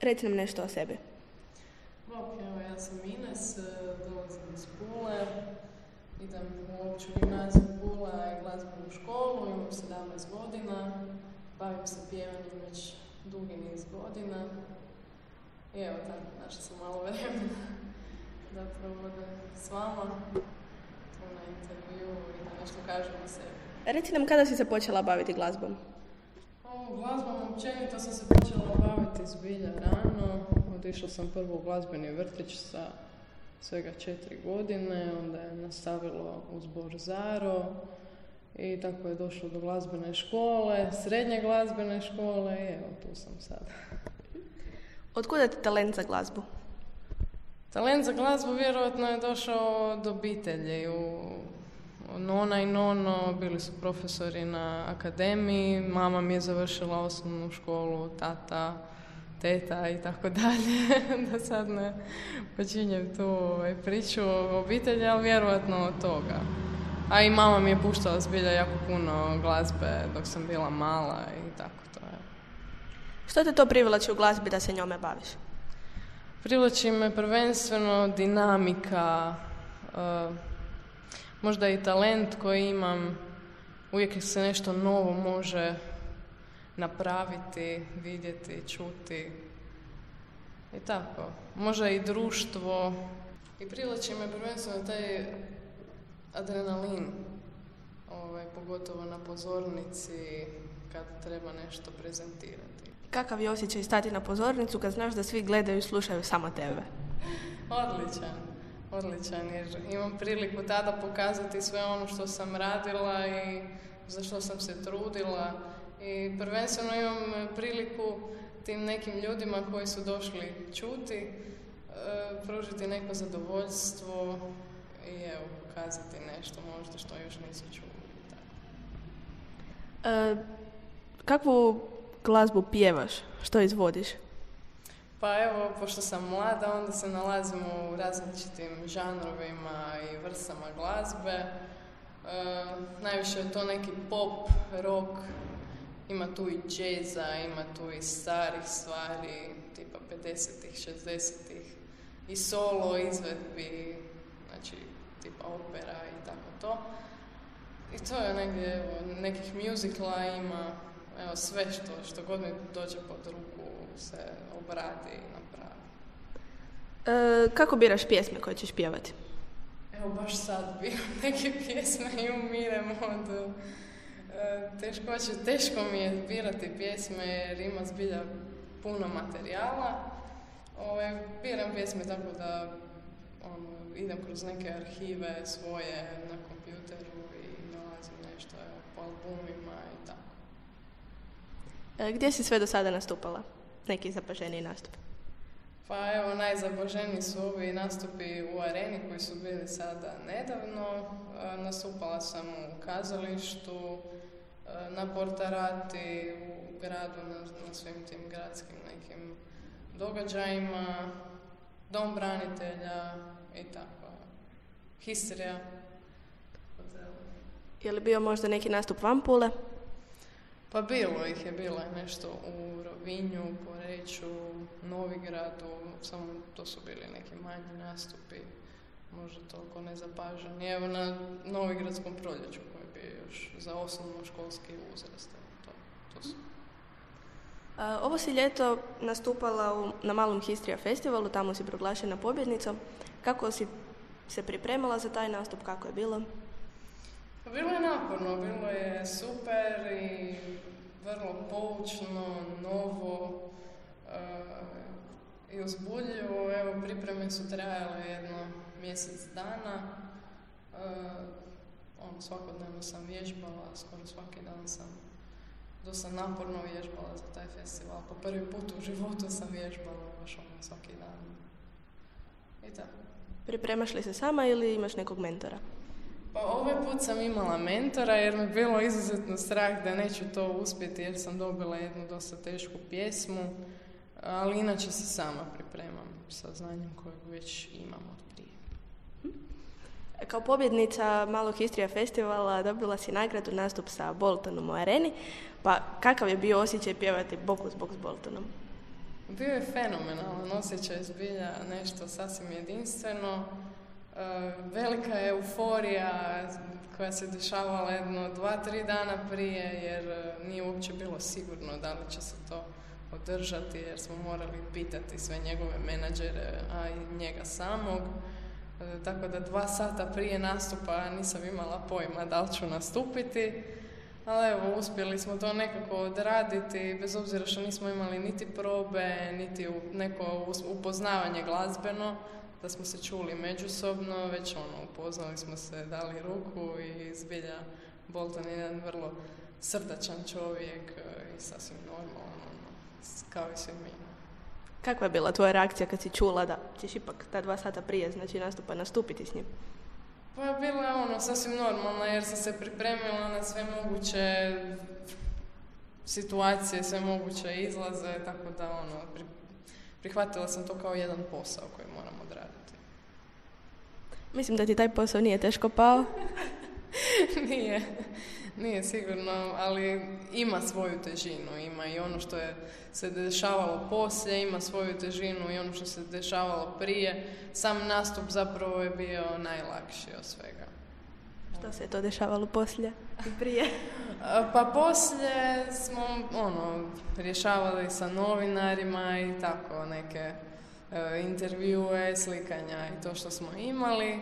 Reci nam nešto o sebi. Bok, evo ja sam Ines, e, dolazim iz Pule, idem u opću gimnaziju Pula i glazbenu školu, imam 17 godina, bavim se pjevanjem već dugi niz godina. I evo tako, našla sam malo vremena da provodem s vama tu na intervju i da nešto kažem o sebi. Reci nam kada si se počela baviti glazbom? O, glazbom općenito sam se počela baviti zbilja rano. Otišla sam prvo u glazbeni vrtić sa svega četiri godine, onda je nastavilo u zbor Zaro i tako je došlo do glazbene škole, srednje glazbene škole i evo tu sam sada. Otkuda ti talent za glazbu? Talent za glazbu vjerojatno je došao od obitelji. U, nona i nono bili su profesori na akademiji, mama mi je završila osnovnu školu, tata, teta i tako dalje, da sad ne počinjem tu ovaj, priču o obitelji, ali vjerojatno od toga. A i mama mi je puštala zbilja jako puno glazbe dok sam bila mala i tako to je. Što te to privlači u glazbi da se njome baviš? Privlači me prvenstveno dinamika, uh, možda i talent koji imam. Uvijek se nešto novo može napraviti, vidjeti, čuti. I tako. Možda i društvo. I privlači me prvenstveno taj adrenalin. Ovaj, pogotovo na pozornici kad treba nešto prezentirati. Kakav je osjećaj stati na pozornicu kad znaš da svi gledaju i slušaju samo tebe? Odličan, odličan jer imam priliku tada pokazati sve ono što sam radila i za što sam se trudila i prvenstveno imam priliku tim nekim ljudima koji su došli čuti, e, pružiti neko zadovoljstvo i evo, pokazati nešto možda što još nisu čuli. E, kakvu glazbu pjevaš? Što izvodiš? Pa evo, pošto sam mlada, onda se nalazim u različitim žanrovima i vrstama glazbe. E, najviše je to neki pop, rock, ima tu i džeza, ima tu i starih stvari, tipa 50-ih, 60-ih, i solo izvedbi, znači tipa opera i tako to. I to je negdje, evo, nekih muzikla ima, evo, sve što, što god mi dođe pod ruku se obradi i napravi. E, kako biraš pjesme koje ćeš pjevati? Evo, baš sad biram neke pjesme i umirem od e, teškoće. Teško mi je birati pjesme jer ima zbilja puno materijala. Ove, biram pjesme tako da ono, idem kroz neke arhive svoje na kompjuteru i nalazim nešto evo, po albumima i tako. E, gdje si sve do sada nastupala? Neki zapaženiji nastup. Pa evo, najzaboženiji su ovi nastupi u areni koji su bili sada nedavno. E, nastupala sam u kazalištu, e, na Portarati, u gradu, na, na svim tim gradskim nekim događajima, dom branitelja i tako. Histerija. Je li bio možda neki nastup van Pule? Pa bilo ih je, bilo je nešto u Rovinju, Poreću, Novigradu, samo to su bili neki manji nastupi, možda toliko nezapaženi. Evo na Novigradskom proljeću koji bio još za osnovnoškolski uzrast. To, to su. A, ovo si ljeto nastupala u, na Malom Histrija festivalu, tamo si proglašena pobjednicom. Kako si se pripremala za taj nastup, kako je bilo? Pa bilo je naporno, bilo je super i vrlo poučno, novo i uzbudljivo. Evo, pripreme su trajale jedno mjesec dana. on, svakodnevno sam vježbala, skoro svaki dan sam dosta naporno vježbala za taj festival. Po prvi put u životu sam vježbala baš ono svaki dan. I tako. Pripremaš li se sama ili imaš nekog mentora? Pa ovaj put sam imala mentora jer mi je bilo izuzetno strah da neću to uspjeti jer sam dobila jednu dosta tešku pjesmu, ali inače se sama pripremam sa znanjem kojeg već imam od prije. Kao pobjednica Malog Histrija festivala dobila si nagradu nastup sa Boltonom u areni, pa kakav je bio osjećaj pjevati Boku zbog s Boltonom? Bio je fenomenalan osjećaj zbilja, nešto sasvim jedinstveno. E, velika euforija koja se dešavala jedno dva, tri dana prije jer e, nije uopće bilo sigurno da li će se to održati jer smo morali pitati sve njegove menadžere, a i njega samog. E, tako da dva sata prije nastupa nisam imala pojma da li ću nastupiti. Ali evo, uspjeli smo to nekako odraditi, bez obzira što nismo imali niti probe, niti neko upoznavanje glazbeno, da smo se čuli međusobno, već ono, upoznali smo se, dali ruku i zbilja Bolton je jedan vrlo srdačan čovjek e, i sasvim normalan, ono, kao i svi mi. Kakva je bila tvoja reakcija kad si čula da ćeš ipak ta dva sata prije znači nastupa nastupiti s njim? Pa je ono sasvim normalno jer sam se pripremila na sve moguće situacije, sve moguće izlaze, tako da ono, prihvatila sam to kao jedan posao koji moram. Mislim da ti taj posao nije teško pao. nije, nije sigurno, ali ima svoju težinu, ima i ono što je se dešavalo poslije, ima svoju težinu i ono što se dešavalo prije. Sam nastup zapravo je bio najlakši od svega. Što se je to dešavalo poslije i prije? pa poslije smo ono, rješavali sa novinarima i tako neke intervjue, slikanja i to što smo imali.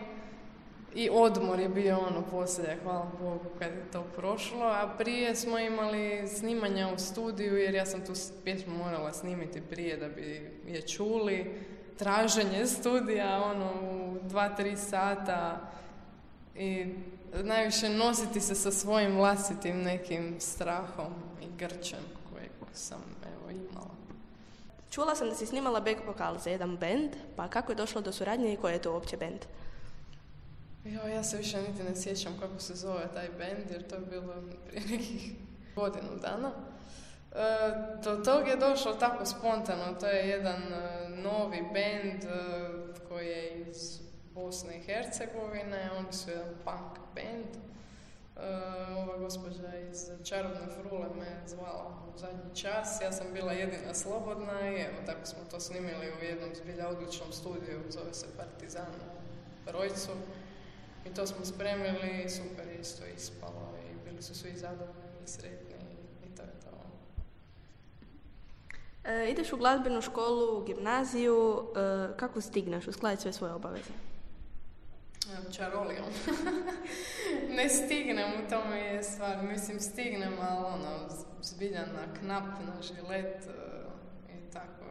I odmor je bio ono poslije, hvala Bogu kad je to prošlo, a prije smo imali snimanja u studiju jer ja sam tu pjesmu morala snimiti prije da bi je čuli, traženje studija ono u dva, tri sata i najviše nositi se sa svojim vlastitim nekim strahom i grčem kojeg sam evo imala. Čula sam da si snimala back vokal za jedan band, pa kako je došlo do suradnje i koji je to uopće band? Jo, ja se više niti ne sjećam kako se zove taj band, jer to je bilo prije nekih godinu dana. E, do tog je došlo tako spontano, to je jedan e, novi band e, koji je iz Bosne i Hercegovine, oni su jedan punk band. E, ova gospođa iz Čarobne frule me zvala u zadnji čas, ja sam bila jedina slobodna i evo tako smo to snimili u jednom zbilja odličnom studiju, zove se Partizan u Rojcu. I to smo spremili super je isto ispalo i bili su svi zadovoljni i sretni i to je to. E, ideš u glazbenu školu, u gimnaziju, e, kako stigneš uskladiti sve svoje obaveze? Čarolijom. ne stignem, u tome je stvar. Mislim, stignem, ali ono, zbilja na knap, na žilet e, i tako.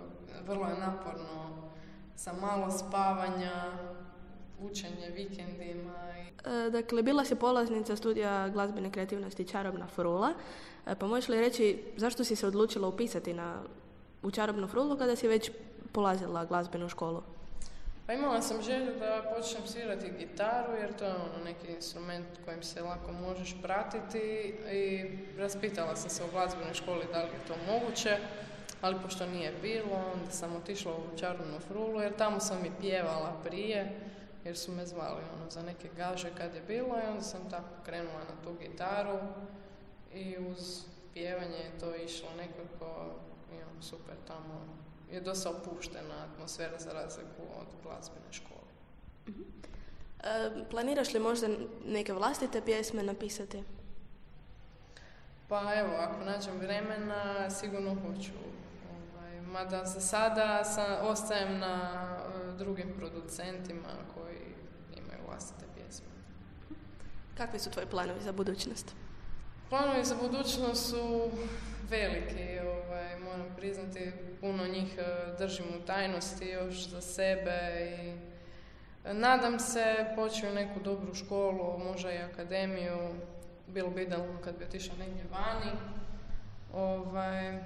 Vrlo je naporno sa malo spavanja, učenje vikendima. I... E, dakle, bila si polaznica studija glazbene kreativnosti Čarobna frula, e, pa možeš li reći zašto si se odlučila upisati na, u Čarobnu frulu kada si već polazila glazbenu školu? Pa imala sam želju da počnem svirati gitaru jer to je ono neki instrument kojim se lako možeš pratiti i raspitala sam se u glazbenoj školi da li je to moguće, ali pošto nije bilo, onda sam otišla u Čarobnu frulu jer tamo sam i pjevala prije jer su me zvali ono, za neke gaže kad je bilo i onda sam tako krenula na tu gitaru i uz pjevanje je to išlo nekako i ono, super tamo je dosta opuštena atmosfera za razliku od glazbene škole. E, planiraš li možda neke vlastite pjesme napisati? Pa evo, ako nađem vremena, sigurno hoću. Ovaj, mada za sada sam, ostajem na e, drugim producentima vlastite pjesme. Kakvi su tvoji planovi za budućnost? Planovi za budućnost su veliki, ovaj, moram priznati, puno njih e, držim u tajnosti još za sebe i nadam se poći u neku dobru školu, možda i akademiju, bilo bi idealno kad bi otišla negdje vani ovaj,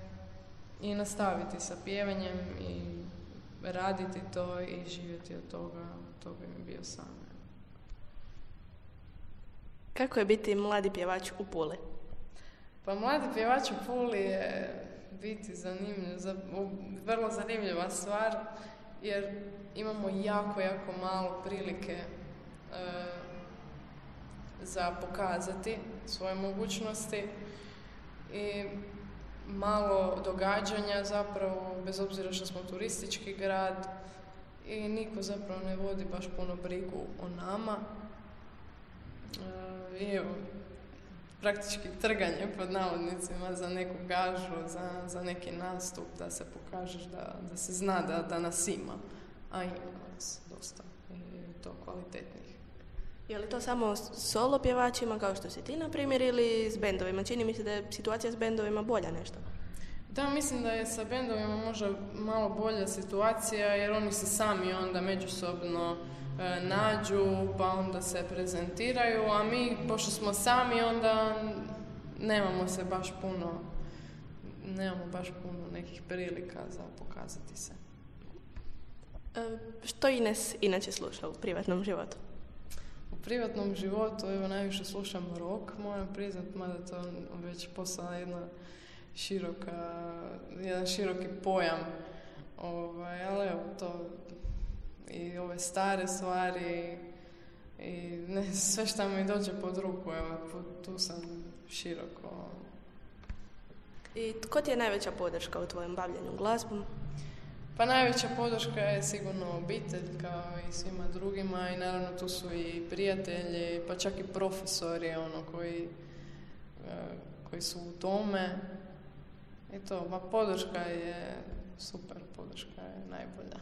i nastaviti sa pjevanjem i raditi to i živjeti od toga, to bi mi bio san. Kako je biti mladi pjevač u Puli? Pa mladi pjevač u Puli je biti zanimljiv, za, vrlo zanimljiva stvar jer imamo jako, jako malo prilike e, za pokazati svoje mogućnosti i malo događanja zapravo, bez obzira što smo turistički grad i niko zapravo ne vodi baš puno brigu o nama. E, evo, praktički trganje pod navodnicima za neku gažu, za, za neki nastup, da se pokažeš da, da se zna da, da nas ima, a ima nas dosta i to kvalitetnih. Je li to samo solo pjevačima kao što si ti, na primjer, ili s bendovima? Čini mi se da je situacija s bendovima bolja nešto. Da, mislim da je sa bendovima možda malo bolja situacija jer oni se sami onda međusobno nađu pa onda se prezentiraju, a mi pošto smo sami onda nemamo se baš puno nemamo baš puno nekih prilika za pokazati se. E, što Ines inače sluša u privatnom životu? U privatnom životu evo najviše slušam rock, moram priznat, mada to već postala jedna široka, jedan široki pojam. Ovaj, ali evo, to i ove stare stvari i ne, sve što mi dođe pod ruku, evo, tu sam široko. I tko ti je najveća podrška u tvojem bavljenju glazbom? Pa najveća podrška je sigurno obitelj kao i svima drugima i naravno tu su i prijatelji, pa čak i profesori ono koji, eh, koji su u tome i to, ma podrška je super, podrška je najbolja.